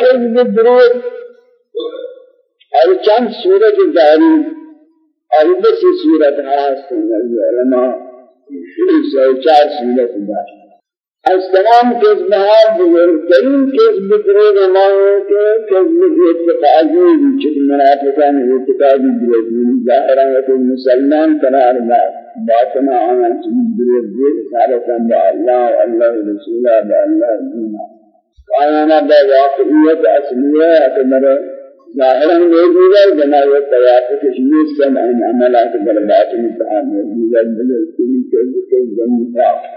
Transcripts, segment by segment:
كذب دروب اور چند صورت داری اور بس صورت هستند العلماء. چار صورت داری از تمام کذبها بزرگترین کذب دروغ مانگے کہ کذب اتقادی چک منافقان اتقادی دروغ ظاہرہ ہے مسلمان قرار دار باطنا آنا چیز دروغ دے سارتا با اللہ اللہ رسولہ با اللہ دینا آیانا با واقعیت اصلیہ اکبر ظاہرا موجودہ جناب توافق شیئے سن عملات بربات متعامل. موجودہ بلد کلی کذب کذب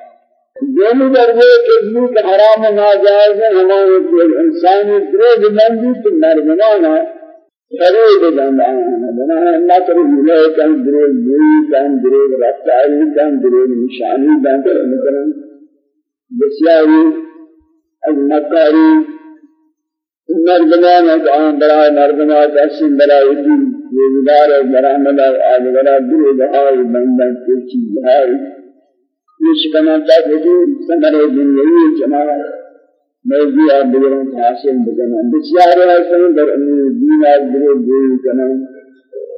دومی درجے کذبی کہ حرام ناجائز ہے ہمارے کوئی انسانی درود مندی تو مردمانا خرید دندانا بنا نصر ملے کن درود دوئی کن درود رفتاری کن درود نشانی دندر مثلا. بسیاری از مکاری مردمانا کان برای مردمانا تحسین برای دین یہ ادار برای مدار آدھگرہ درود آئی بندن چیز آئی یہ بناتا ہے کہ سمر دنیاوی جماع موضوع بگرن حاصل بکنن. بسیار حسن در امور دین از برو دوی کنن.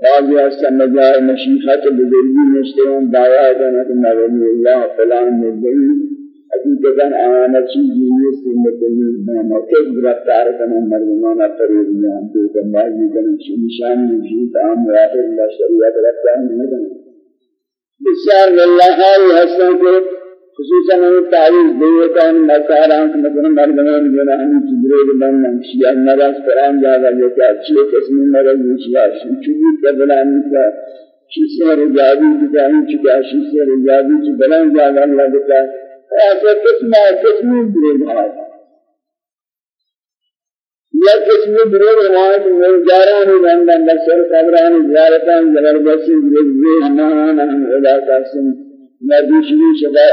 بعضی حسن مجای مشیخت بزرگی نشتران دعویٰ کنن نبی اللہ فلان مجدئی حقیقتا آنا چیزی نیست مدنی موقع گرفتار کنن مردمان اپریب جان تو کنبازی کنن نشان نشید عام واقع اللہ شریعت رفتار نکنن بسیار والله هاي حسن کے خصوصا ان تعویذ دیے کہ ان مکاران کے مثلا مردمان جو نہ ہم جبرے کے بن نقشی نماز قرآن جاگا یہ کہ اچھی قسم مرض نشیا شوچی کے بلان کا شیشے رجابی کی جان چکا شیشے رجابی کی بلان جاگا اللہ دیتا ایسے قسم قسم دیے یا قسم برو روایت میں جاران بندن بسر قبران زیارتان زبردستی جزوی ہمان ہم ادا قاسم نبیشوی شبا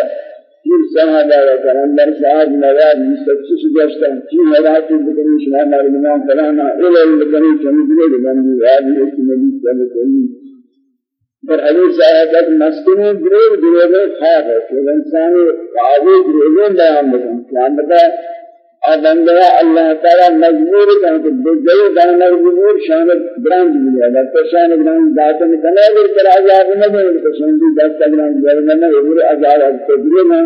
پھر صحابہ و کرندر صاحب نواب مستقصص جشتن کی حیراتی بکنی شما مردمان کلانا اولل بکنی چمدرے بندی وادی ایک نبی صلی اللہ پر حدیث آیت مسکنی گروہ گروہ خواب ہے کہ انسان قاضی گروہ بیان بکن قیامت بندہ اللہ تعالی مجبور کر کے بجے دان مجبور شان بران دیا ہے تو شان بران ذات میں بنا دے کر عذاب نہ دے دی ذات بران دیا ہے نہ وہ عذاب ہے تو دے نہ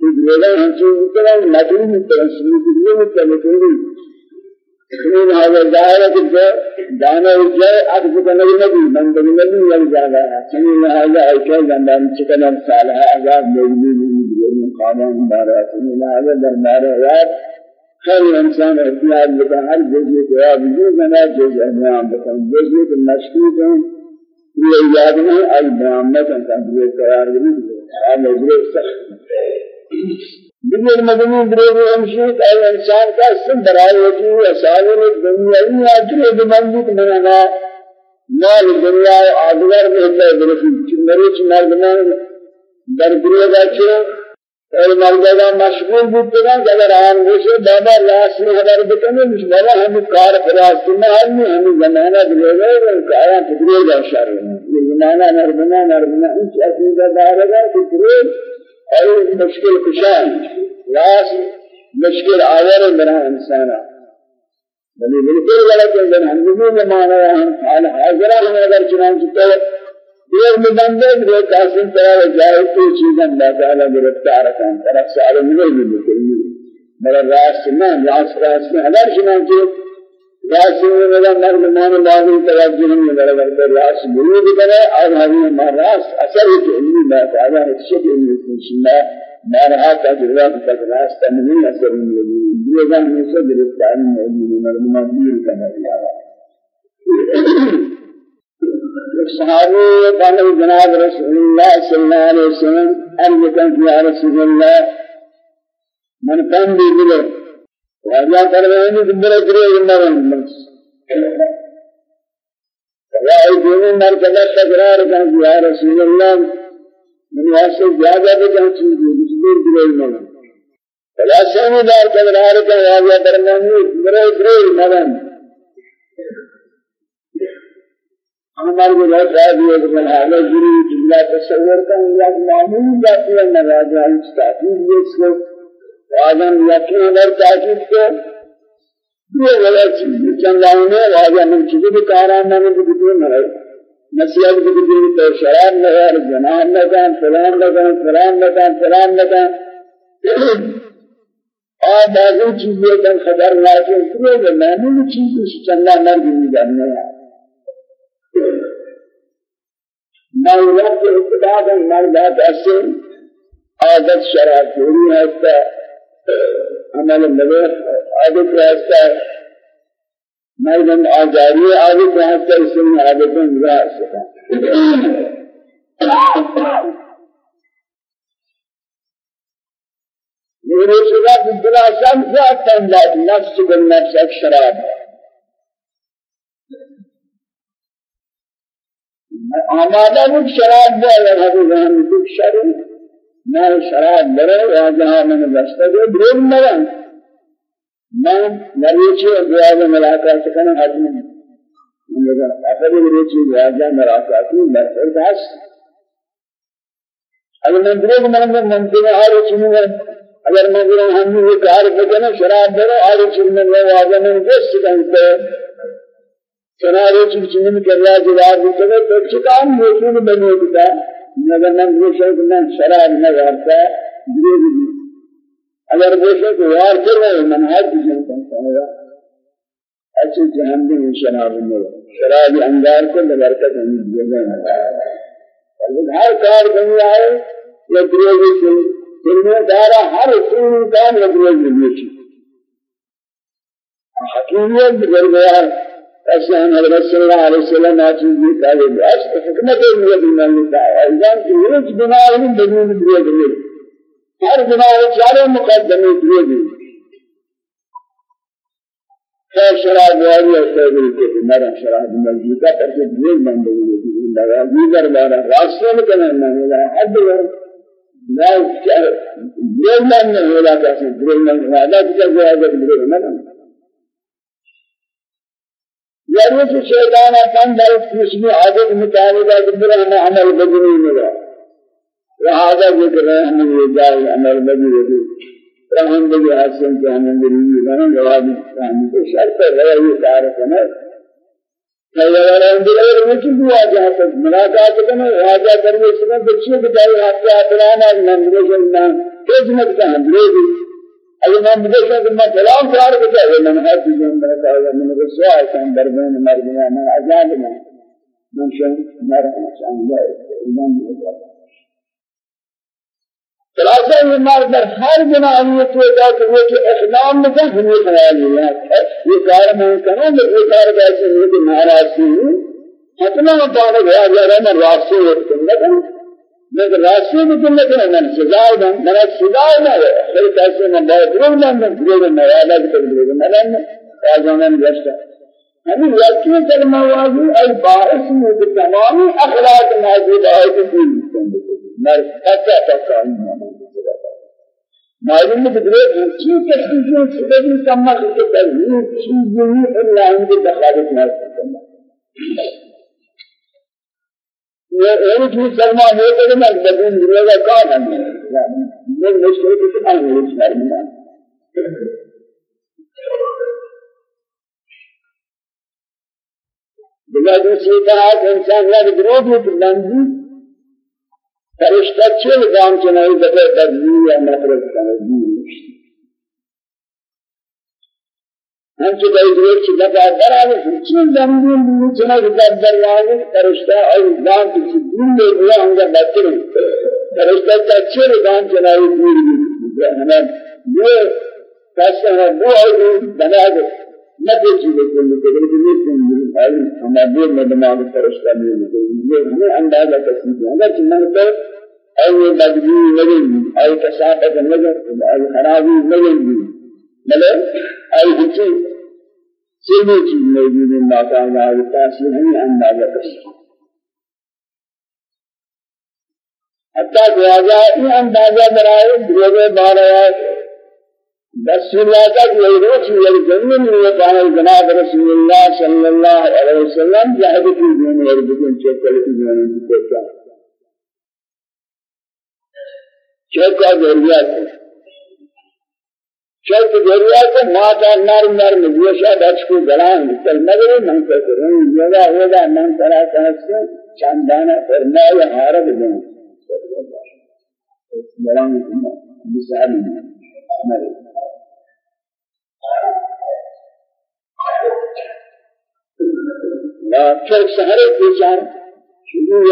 تو دے نہ ہم سے کرا مجبور میں دی دے میں من هذا دائرة دانا وجاء من النبي من النبي يرجع من هذا أيضا دانا شكل الصالح أجاب موجود من قانون دارات من هذا دارات خير الإنسان إثنان بك هر جزء جواب وجود من جزء نعم بك جزء مشكوك یہ یاد نہیں البرامت انسان یہ قرار نہیں ہے ہم سخت دنیا مدنی دروغ ہمشی اے إنسان کا سن برائے ہوتی ہے اسالے دنیاوی اجر بندی بنانا مال دنیا آدگر میں اللہ درست مرچ مردمان در دنیا کا اور مرد مشغول بودن اگر آن بشه بابا لاس میں خبر بکنه مش بابا ہم کار خلاص نہ ہم ہم زمانہ دے گئے کہ آیا فکرے کا شر یہ زمانہ مردنا مردنا ان دار ہے کہ فکرے اور مشکل کشان لاس مشکل آور بنا انسانا بلی بالکل غلط ہے ہم بھی مانا ہم حال حاضرہ ہم اگر چنانچہ یہ مبندے جو قاسم طرح جائے تو چیزیں اللہ تعالی گرفتار کن طرف سے عالم نہیں ملتی میرا راس میں راس راس میں اگر چنانچہ راس میں میرا مرد مان باغی توجہ نہیں میرا مرد راس مرید کرے اور ہمیں راس اثر ہے کہ علمی بات آیا ہے شکل میں سننا مارها تجربات تک راس تنمین اثر نہیں یہ جان میں سے گرفتار نہیں مرد مان دیر کرنا صحابي قال جناب رسول الله صلى الله عليه وسلم أرجوك يا رسول الله من من فلا يجوني مركزة تقرار كان يا رسول الله. من واسه زيادة بكان چیزی بسبور گروه مدن فلا سامي دار تقرار كان يا فرماني كبر أجري إلا ہمارے کو بہت راہ دیا کہ میں حالہ جری تصور کا یا معمول جاتی ہے نوازہ اس تاکید یہ اس کو آدم یقین اگر تاکید کو یہ ولا چیز چنگانے واجہ من چیز بھی کاران نہ بھی بھی نہ نصیحت بھی بھی تو شراب نہ ہے جنان نہ کان فلان نہ کان فلان نہ کان فلان نہ کان اور بعضی چیزیں کا خبر نہ کہ پورے معمولی چیز چنگا مرد نہیں جاننے میں وقت اتباع مرد ایسے عادت شراب پوری ہے عمل ملوح عادت راستا مردم آجاری عادت راستا اسم عادتوں راستا میرے شدہ بلا سب ذات تنجاد نفس بالنفس ایک شراب آمادہ بھی شراب دے اگر حضور ہم شراب میں شراب برے واجہاں میں دستا دے بروگ مرن میں مریچی بیاض ملاقات سکنا حجم مگر اگر مریچی بیاض ملاقات مرسل داس اگر من بروگ مرن میں ممکن ہے آرے چنو اگر میں بروگ ہم نے یہ کار بکنا شراب برے آرے چنو میں واجہ میں دست سکتا چنارے چنو کر رہا جواب بکنا تو چکام موجود بنے بتا مگر نہ گوشے نہ شراب نہ ورتا دریگ دی اگر گوشے کو یار کر رہے منہج بھی جنتا ہے اچھے جہنم میں شراب میں شراب انگار کو برکت نہیں دیا ہے ہر کار دنیا ہے یہ دریگ سے دنیا دارا ہر سن کام دریگ میں حکیمیت بگڑ گیا ایسے ہم حضرت صلی اللہ علیہ وسلم بھی کہلے بس حکمت ہے دینا لکھا ہے ایزان کی ایک گناہ نہیں بدون دیے دیے ہر گناہ چارے مقدمے دیے دیے خیر شراب واری اور سیدل کے مرا شراب ملجیتا پر سے دیے بند ہوئے دیے لگا دیگر بارا راستے میں کہنا نہ ملا حد ور لا یہ من نہیں ہولا کیسے دل من وعدہ کیا کہ شیطان اپن در قسم عادت مطابقہ قدر ہمیں عمل بدنی ملا لہذا ذکر ہے ہمیں یہ جائے عمل بدنی. رحم بگی حسن کے ہمیں مریضی بنا جواب ہمیں کو شرط ہے یہ تعارف ہے ملاقات کرنا واجہ کرنے سے بچے بتائے آپ کا اطلاع نہ نمبر ہم اگر میں مجھے کہ میں کلام کار کو چاہے میں ہر چیز میں کہا میں نے رسوا ہے کہ دربان مرنا میں آزاد میں من شان مرنا شان ہے ایمان ہے خلاصہ یہ مار در ہر گناہ یہ تو دا کہ وہ کہ اقدام میں کیا ہمیں خیال ہے یہ کار میں کروں میں یہ کار کیسے نہیں کہ ناراض ہوں اتنا پانے گیا جا رہا میں راستے لیکن راستے میں نے کہا میں دوں میں سزا نہ ہے پھر کیسے میں بہت روز میں میں دے میں والا طرف دے میں نے آجا میں رشتہ ہمیں یقین کلمہ واضح ای باعث میں کہ تمامی اخلاق موجود ہے کہ دین مر حتى تقام معلوم ہے کہ چیز کے چیزوں سے بھی کم نہ کرتے ہیں چیز نہیں الا عند دخالت نہ یہ ایک سلمہ ہے کہ میں بدون دنیا کا کام ہے یہ مشکل ہے کہ میں اس بارے میں بلا دوسری طرح إنسان لا درود بلندی فرشتہ چل گام چنائی دفع تبدیل یا مفرد تبدیل ہم سے کوئی دیر کی دفعہ در آگے چیز زمین بھی چنا کہ در آگے فرشتہ اور اسلام کی دین میں ہوا ہم کا بہتر ہے فرشتہ کا اچھے رکام چنائی دور بھی ہمیں دو کیسے ہیں دو اور بنا دے نہ کوئی چیز ہے کہ مجھے کہ نہیں سن ہے ہمیں دور میں دماغ فرشتہ میں یہ ہمیں اندازہ کسی ہے اگر چنہ تو اي بدبو لگن اي کثافت لگن اي خرابی مطلب أي ہچی سیدھی چیز موجود ہے ناکامہ ہے تاثیر نہیں اندازہ کر حتیٰ کہ آجائے اندازہ برائے دروگے بارے بس سنواتا کہ یہ روچ یہ جنن میں کہا جناب رسول اللہ صلی اللہ علیہ وسلم جاہد کی دین اور بکن چکل کی دین کی کوتا چکا ضروریات ہے شاید دریا کو ماتا نر نر مجوشا بچ کو گلان مثل مگر من کریں یدا یدا من کرا کہتے چاندانا فرمایا حارب دیں گلان مثال ہمارے لا چل سہرے بیچار شروع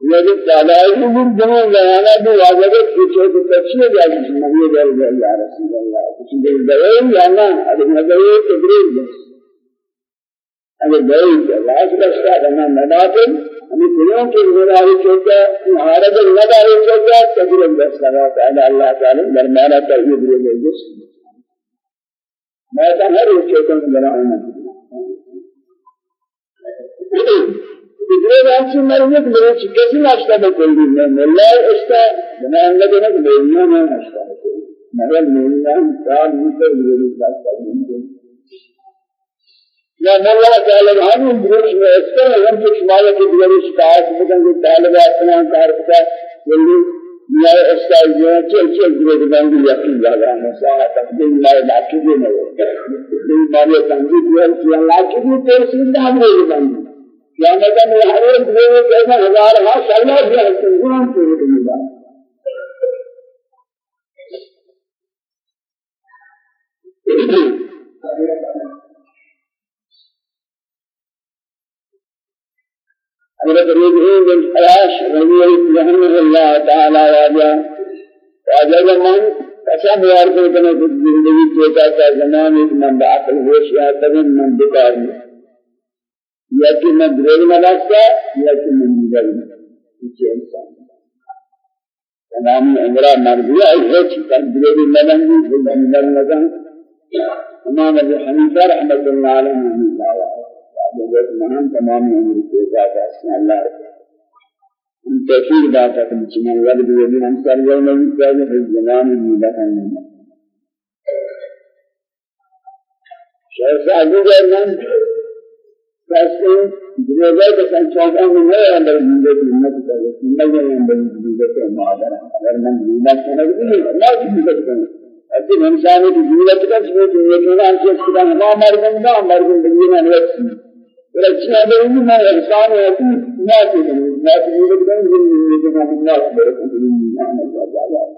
یعنی دلائل من جمع بیانا بھی واجب ہے کہ تو تفسیر جائے نبی دل یا رسول اللہ کچھ دل دلائل جانا اگر نظر تدریج بس اگر دلائل اللہ سے رشتہ کرنا نباتل ہمیں دلوں کے مداری چوکا عارض المداری چوکا تدریج بس لگا تعالی اللہ تعالی درمانا تحیید رہے جس میں تو ہر چوکا میں بناؤں دیگر آنچه مرمت میره چی کسی نشتا بکنی نه ملا استا بنا انگا نه میلینا نه نشتا بکنی مگر میلینا کار میشه میلی نشتا بکنی یا ملا تعالی همین دروش میں استا هم که شمالا که دیگر شکایت بکن که طالب اپنا کار بکا جلدی یا استا جو چل چل درود بندی یقین جاگا مساحت تقدیم مائے لاکی بھی نہ ہو دل مارے تنظیم کیا لاکی بھی تیر سیدھا ہم رہے بندی قیامت میں ہر ایک دن کیسا ہزار ہاں سالہ بھی ہے گناہ سے ہونے والا حضرت رضی بن حیاش رضی اللہ اللہ تعالی واجہ واجہ من قسم وار کو کنے زندگی چوتا کا زمان ایک من بعقل ہوش یا تبن من بکار میں یا کہ میں دروگ نہ لگتا یا کہ میں نگل کچھ إنسان؟ تمام عمرہ مرضیہ ہے کہ دروگ نہ لگنی بل نگل لگا امام ابو حنیفہ رحمۃ اللہ علیہ نے دعوا حضرت مہان تمام عمر کے بعد اسم اللہ ان تفسیر بات ہے کہ من ولد ابن انصار يوم القيامه في الزمان من دفن شيخ ابو جهل فاسے دروازے کے سنچان میں ہے اندر زندے کی ہمت کر زندگی میں اندر زندے کے مادر اگر من زندہ سمجھ نہیں اللہ کی عزت کرنا اسی انسان کی ضرورت کا جو یہ کہ ان سے خدا نہ مر گندا مر گندا نہ نوت رچنا دے میں انسان ہے کہ نہ کہ نہ کہ یہ کہ زندگی میں نہ اللہ برکت اللہ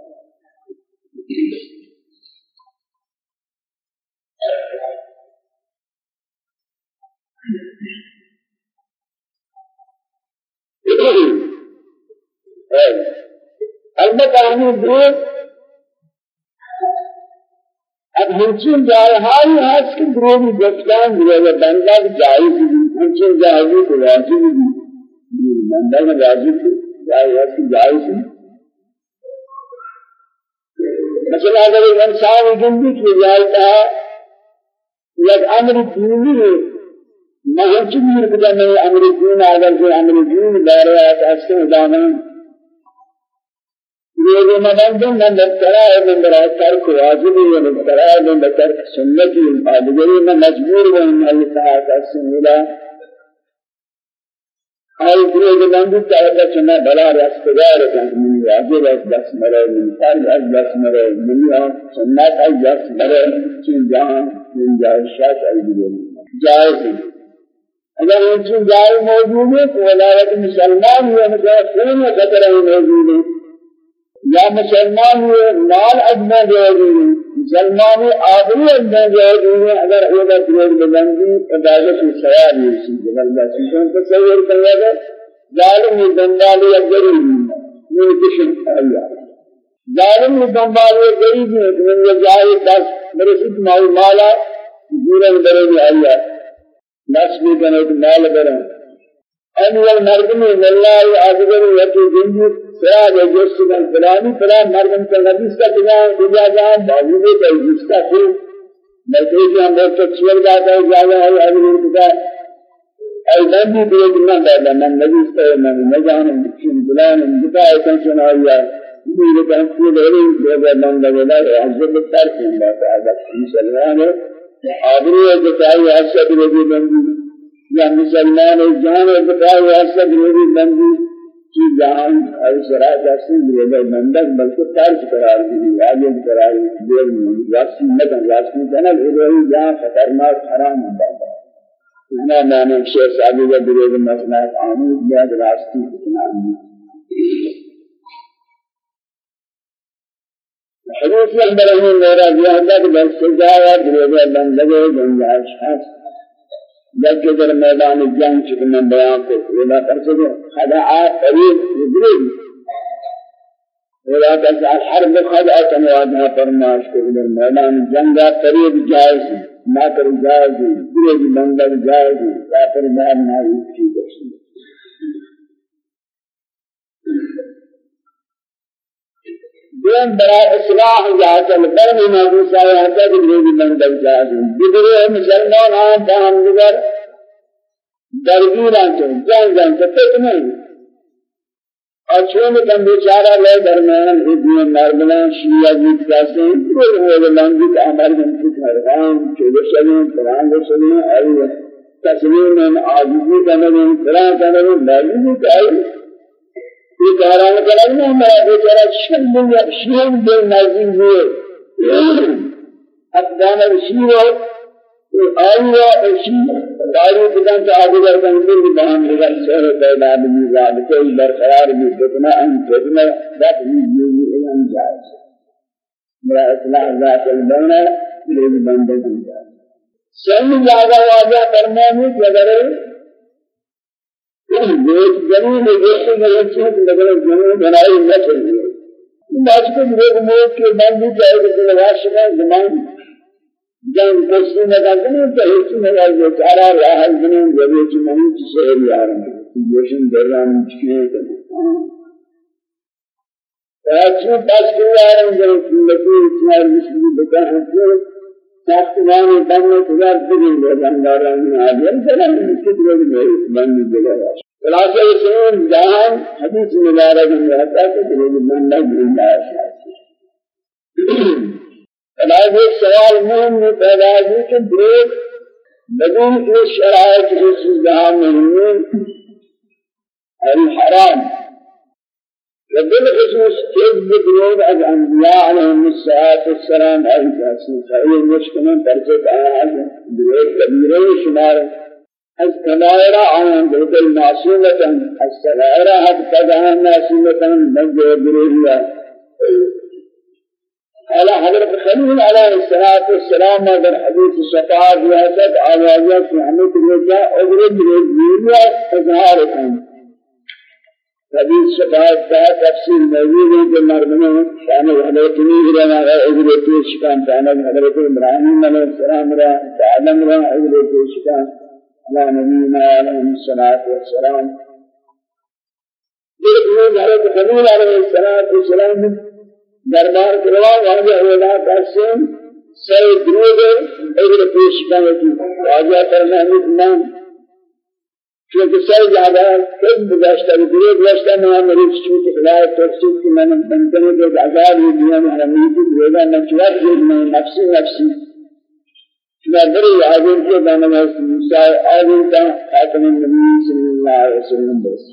البته همین دو أب همچین جایهایی هست که دروغی گفتن دیگه بنده جایز بود. همچین جایزی که واجب بود بنده واجب بود. جایی هست که جایز بود. مثلا اگر انسان زندگی کی جائتا ہے یک أمر دینی ہنچی میر کتا میں أمر دین اگر جو أمر دین دار ہے اس دانا یہ مدن من ترى من ترك واجب من ترى من ترك سنتي ادغري من مجبور من الله تعالى سنلا آئی دیئے کہ بندی چاہتا چنا بلا رستگار من واجب از دست من فرض از دست مرے من سنت از دست مرے چین جہاں من جائے شاک ای دیئے جائز اگر ان چیز جائے موجود ہے تو ولایت مسلمان ہوئے مثلا خون خطر موجود ہے۔ یا مسلمان ہوئے مال ادنا موجود ہے۔ مسلمان ادنا موجود ہے اگر اولا دروگ بلندی عبادت سوال ہے اسی زبردستی تو تصور کرنے گا ظالم دنبالی غریب من کشن اللہ ظالم دنبالی غریب من جائے دس مرسد مالا دورن درے اللہ نسب کنه مال برن انور مردم والله اکبر یتی زندگی سراج جس من فلانی فلان مردم کا نبی کا جان دنیا جان باوجود ہے جس کا پھر میں کہ ہم بہت تشویر جاتا ہے جانا ہے اگر کا ای نبی دیے نہ دادا من نبی سے من نہ جان مشین فلان بتا ہے کنشن آیا یہ کہ ہم کو لے لے من لگا ہے حضرت تر کی بات ہے مسلمان ہے آبرو جتائی حسد روی بندی یا مسلمان جان جتائی حسد روی بندی کی جان اور شرائط سے یہ بندک بلکہ طرز قرار دی آگے قرار دی راسی مدن راسی جنا یہ جہاں خطرناک حرام ہے أنا معنی شیخ صاحب کا درود مسئلہ آمود یا راستی کتنا حدیث نمبر ہے میرا زیادہ بل سجایا درود بندگے گنجائش ہے بلکہ در میدان جنگ چکے میں بیان کو ولا کر سکے خدعات قریب يدري ولا تسعى الحرب خدعة وعدها فرماش کو در میدان جنگ قریب جائز ما کر جائز قریب بندر جائز کافر مار نہ کی بخشی دین برای اصلاح ذات القرن موجود ہے ہتا کہ میری بندر جائز بدرے مسلمان آن تام دیگر درگیران چون جان جان سے فتنے اور چون کم لے درمیان ابن مرملان شیعہ جیت کاسے کوئی وہ لنگی کا عمل من فتن رغان چودہ شبین قرآن رسولنا اور تصویر میں قرآن یہ کہران کرنے میں ہمارا بیچارہ شن دل شن دل نازل ہوئے اقدام رشید اور آئیہ رشید داری بدن سے آگے اندر بھی بہان لگا سہر پیدا بھی زاد کوئی برقرار بھی فتنہ ان فتنہ ذات بھی یہ علم جائز میرا اصلاح ذات البین لوگ بندے بن جائے سن زیادہ واضح فرمانے کہ اگر ایک زمین ایسے غلط چیز لگے زمین بنائی نہ چاہیے باج کو لوگ موت کے بعد بھی جائے کہ نواز کا زمان جان کسی نہ کرنے تو اس میں وہ سارا راہ زمین جبے کی نہیں شہر یار میں جوشن دران کے ایسے پاس کے یار جو لگی اتنا مسلم بتا ہے ساختمان بننے خدا دین دے بنداران آدم سلام کتنے میں بند جگہ ہے خلاصہ سن جہان حدیث مبارک میں آتا ہے کہ دین بندہ زندہ ہے خلاصہ ایک سوال مهم میں پیدا ہے کہ دین بدون اس شرائط اس جہان میں الحرام. وبالخصوص كذب درود از انبیاء علیهم الصلاة والسلام. ای کسی خیر مشکلن درجت آیات درود کبیره شمار از کبائر آن درد معصومتا از صغائر حد قدها معصومتا نجو درودیا على حضرت خليل عليه الصلاة والسلام در حديث الشفاعة رياست آوازات في حمد الرجاء أجرد رجيلية أظهاركم حدیث شفاعت کا تفصیل موجود ہے کہ مرمنے شان حضرت رہا ہے حضرت شکان شان حضرت ابراہیم علیہ السلام رہا آدم رہا حضرت شکان علی نبینا علیہ الصلوۃ والسلام. لیکن حضرت خلیل علیہ الصلوۃ والسلام دربار کروا واجہ ہونا قسم سر درود حضرت شکان کی واجہ کرنا ہے چونکہ سر زیادہ کب گزشتہ گزرے گزشتہ میں میری چونکہ خدا توفیق کی میں نے بنتنے کے عذاب یہ دنیا میں ہمیں کی روزہ نچوات جو میں نفسی نفسی میں بڑی عظیم کے بنا میں موسی عظیم کا خاتم النبی صلی اللہ علیہ وسلم بس.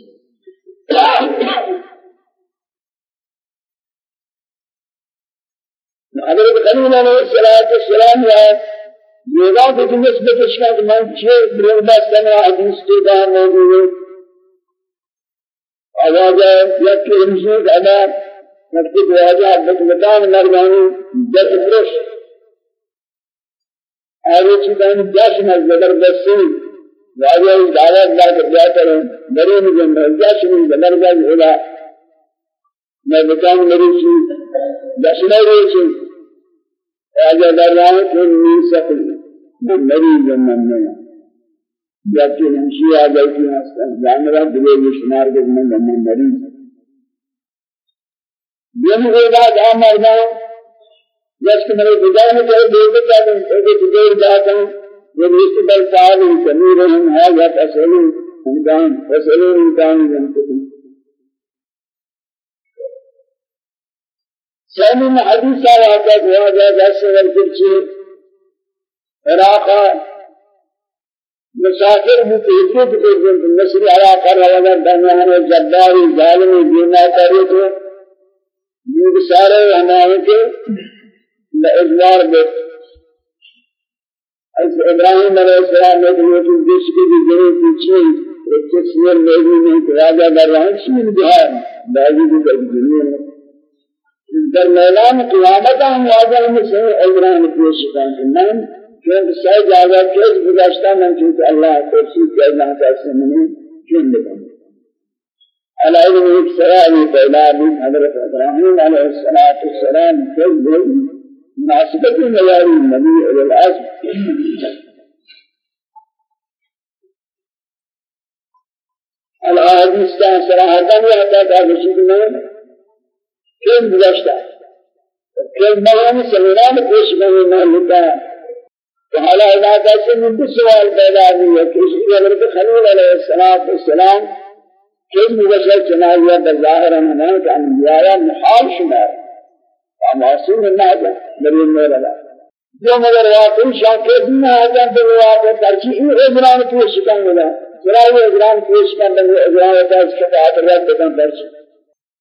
حضرت خلیل علیہ السلام یا بات ہے نسبت اشکال من چھ بردا سنا حدیث کے دار موجود ہے آواز یا کہ انشاء ادا نقطہ دعاجہ عبد مدان مرغانی جس فرش آگے چیزیں جشن از زبردستی واجہ دعوت لا کر جاتا ہے بڑے مجھے جشن زبردست ہوگا میں بتاؤں میری چیز جشن ہے چیز در ہے کہ نہیں سکتی مریض من میں جبکہ ہمشی آ گئی تھی جانورہ دلے میں شمار کے میں مریض دن ہوگا جہاں مرنا جس کے میرے گزار میں جو دیکھ کر ایک دیر جاتا ہوں وہ رشتے پر صاحب کمی رہن ہے یا فصل امکان فصل امکان جنتے سامي حديث على هذا هو جاء جالس والكرسي عراق مسافر بھی تیسرے کے دن نصر علا کر رہا ہے دنیا جباری ظالمی دینا کرے تو یہ سارے ہمارے کے لإجبار بيت. از ابراہیم علیہ السلام نے جو جس کی بھی ضرورت تھی تصویر میں بھی نہیں راجا در رہا ہے شیر بہار بھی در دنیا میں در میدان قیامت ہم واضح میں سے ابراہیم پیش کریں من چونکہ سہ جاگا کیس گزشتہ من چونکہ اللہ توفیق کرنا چاہتے ہیں کیوں بتاؤں على ابن السلام بين حضرت إبراهيم عليه الصلاه والسلام كذب مناسبت میاری النبي إلى العصر الأحاديث كان صراحة يحتى تابشيد من كم بلشتا كم مهام سمينان پیش بني مهلتا وحالا علاقہ سے دو سوال پیدا ہوئی ہے کہ اس کی حضرت خلیل علیہ السلام والسلام کم مبشر چنائیہ بظاہر ہمیں کہ محال شمار معصوم النهجة مريم مولانا جو مگر واقعی شاکر نہ آجان تو این اجران پیش کن ملا چرا یہ اجران پیش کن بندے اجران کا اس کا بات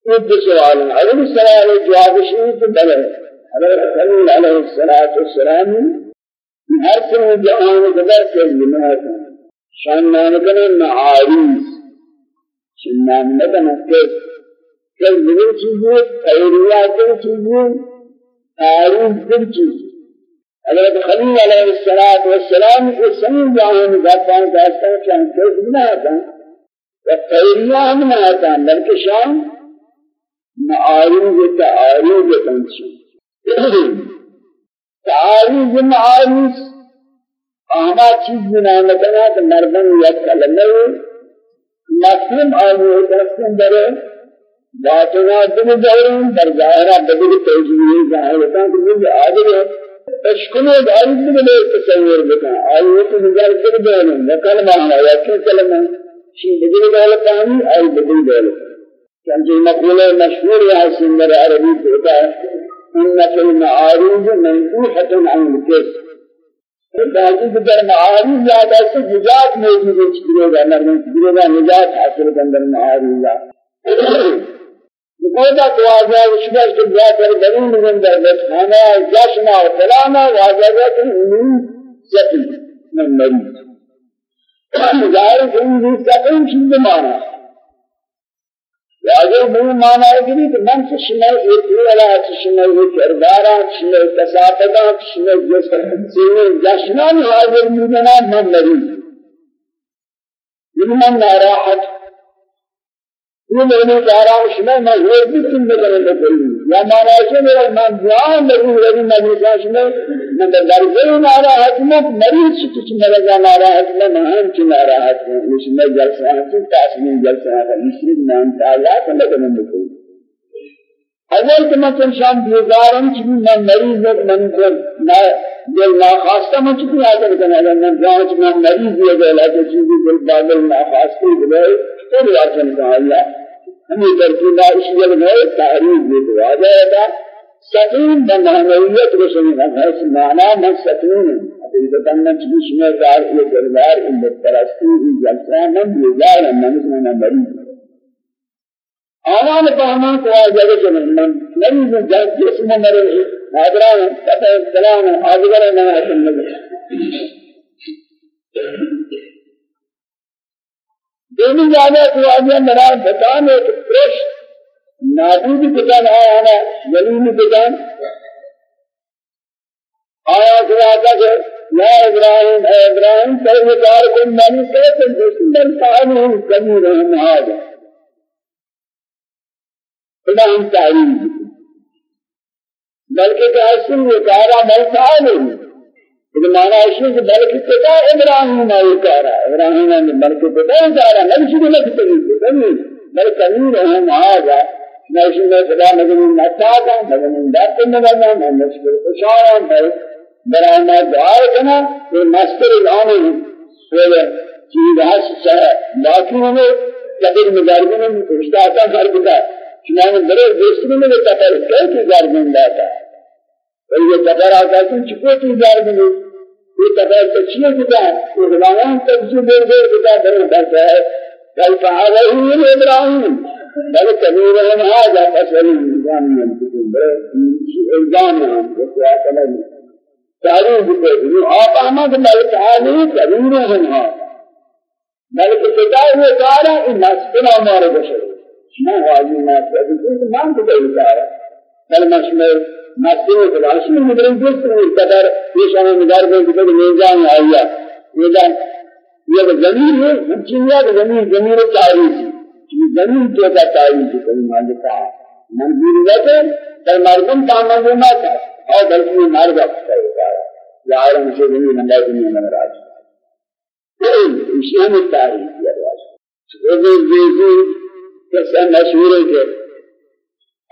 رد سوال ہیں اول سوال جواب شروع تو بلے حضرت علیہ الصلوۃ ہر سے جہان قدر کے لمحہ شان نام کنے معارض شان نام کنے کل بدل چیزیں خیریات چیزیں تعریف دل چیزیں حضرت خلیل علیہ الصلوۃ والسلام کو سمجھ جاؤں گاپان داستا ہم کیس بنا تھا و خیریات نہ آتا بلکہ شام معارض تعارض تنشی تعارض معارض اہما چیز بنا مکنا تو مردم یک کلمہ مسلم آئیے دستن درے باطنا دم دارون در ظاهرا بدل توجیه ظاهرتا کہ من عادل ہے اشکن دارید بدل تصور بتا آیت نظر دل دارون نقل مانا یا کی کلمہ شی بدل دولت کہانی آئی بدل دولت چنانچہ مقبول مشهور ہے سندر عربی کہتا ہے ان فی المعارض منقوحة عن الكسب باقی در معارض یاد ایسے نجات موجود ہے چکرے گا نرمن نجات حاصل کندر معارض بقودا توازا وشبه کے بیا کر درون من در بسخانہ جشنا و فلانا واجبہ کہ انہی سکن من مریض ظاہر کہ انہی سکن مانا واجب مو مانا ہے کہ من سے شمع ایک والا شمع ایک کردارا شمع تصافتا شمع جسم سینے جشنا حاضر مدنا من مریض من ناراحت یہ میرے دارا اس میں میں وہ بھی تم نے کرنے کو یا مارا ہے میرا من جان لگی لگی مدرسہ میں میں در دل مارا حکمت مریض سے کچھ میرا مارا حکمت مہان کی مارا حکمت اس میں جلسہ ہے تاسمین جلسہ ہے مصری نام تعالی کو لگنے کو اول کہ میں شان بیزارم کہ میں مریض ہوں من کو نہ دل ناخواستہ میں چکی آدم کرنا ہے میں جان میں مریض ہو گیا ہے چیزیں دل بادل ناخواستے بلے تو راجن کا اللہ ہمیں اس لیے ہے تعریف بھی دعا جائے گا سکین بمعنویت رسول اللہ ہے اس معنی من سکین حقیقتا من چیز میں دار یہ دربار ان پرستی ان جلسہ من بیدار من اس میں مریض آوان فهمان کو آجاگے چلیں من مریض جس جسم مرے حاضران فتح السلام حاضر میں حسن نظر دینی جانے کو آجا میرا بتان ایک پرش نابود بتان آیا نا یمین بتان آیا آجا کہ یا ابراہیم اے ابراہیم پروکار کو من کہتے دشمن پانی کبھی رحم آجا خدا ہم تعلیم بلکہ کہ اصل یہ کارا میں تعلیم إذا ما نعيشه بلکہ پتا ابراہیم آئی کارا ابراہیم نے بلکہ پتا کارا نہیں شروع نہ کتنی کتنی بلکہ امیر ہم آجا نعيشه میں خدا مجمع نتاقا مجمع دات نگانا میں مشکل خوشارا میں برانا دعا کنا کہ مستر الامر وہ چیز حس ہے باقی ہمیں قدر مدارگن میں خوشتا آتا ہر بتا چنانچہ برے دوستوں میں قدر کئی کی دارگن داتا اور یہ قدر آتا ہے چکو کی دارگن یہ قدر تشیئے کتا یہ غلامان تبزی دیر دیر کتا در بس ہے بل فعله ابراہیم بل کبیرهم هذا فسر الانسان من الزام من وسواء تعریف کو آپ احمد بل تعالی کبیرهم هذا بل کتاب یہ کارا ان نسبنا ہمارے بشر ما واجب ما تبي ما تبي کارا بل مشمل مسئله خلاص میں مدرن جس میں قدر یہ شان مدار میں کہ میزان آیا. میزان. یہ زمین ہے چنیا زمین زمین تعریف. یہ زمین جو کا تعریف ہے مالک کا منظور ہے کہ مردم تامن نہ تھا اور بلکہ مار وقت ہے یار مجھے میں آ اسی میں تعریف کیا ہے وہ جو جو ہے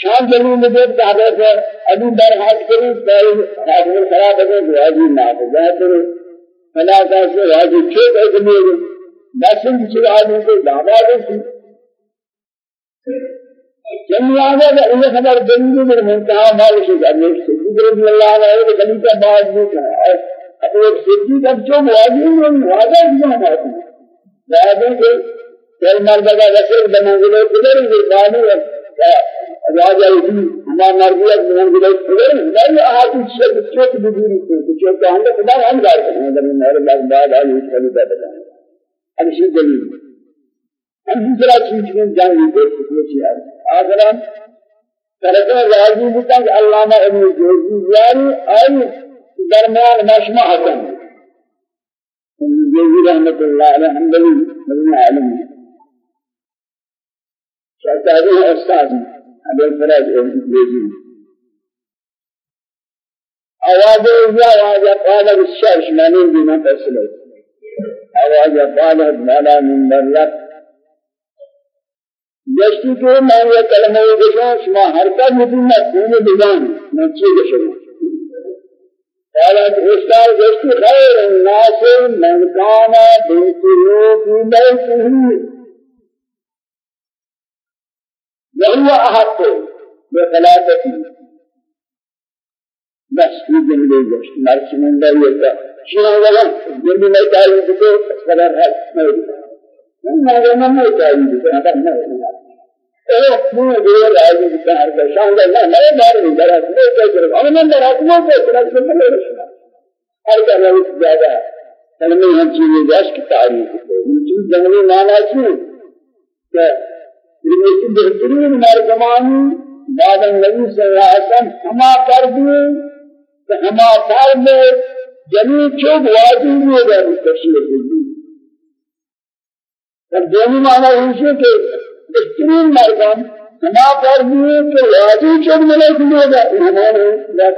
شام جلوم مجد حضرت ابو برحات کری تاریخ حاضر الخلافة کے دعاجی نافذات فلا تاسو واجی چھوٹ اکمیل لیکن کسی آدمی کو دعوا دیتی جمعی آگا کہ انہیں خبر دنگی میں منتہا مالک ہے کہ ایک صدیق رضی اللہ عنہ ہے خلیفہ بعد بھی کہا اور اب ایک صدیق اب جو مواجی ہیں مواجہ کیا ہمارے لازم کہ کل مرد کا رسول بمنزلے قدر زربانی راجہ اسی ہمارا مرضیت بمنزلے قدر نہیں آتی شد چوک بدوری کو چوک ہم نے خدا ہم دار کرنے ہیں میرے بعد آئی خلیفہ بتائیں ہمشی دلیل. ہم دوسرا چیز میں جانگی دیکھ سکتے ہیں آخرا ترکہ راضی بتا کہ علامہ ابن جوزی یاری آئی درمیان مشمع حسن ابن جوزی رحمت اللہ علیہ حمدلی ابن عالم. شاہداری أستاذ ابن الفراج ابن جوزی آواز اوزا آواز قال بالشرش مانين بما تسلت آواز بالغ مالا من برلت جشتی کہ میں یہ کلمہ گشوں شما حرکت مدینہ کون بدان میں چی گشوں قالت استاد جشتی خیر الناس من کان بنتلو في بيته وهو أحق بثلاثة بس في جملة جشت مرش من ذلك شنو ولا جنبي ما تعيد بكو خبر هل ما يدري ما هذا ما تعيد بكو هذا ما إيه مو غير راجي بكو هذا شان ده ما ما بار من درا ما كيف أنا من درا ما كيف أنا شو ما ليش هذا كلام زيادة كلمة هم چیز جاش کی تعریف ہے یہ چیز جنگلی مانا چیز کہ یہ بہترین مرجمانی بعد النبی صلی اللہ علیہ وسلم ہما کر دیے کہ ہما کار میں جميع چوب واجب ہوئے گا تشریح کی اور دونوں معنی یہ کہ بہترین مردان ہما پر بھی کہ واجب چوب ملے گا نے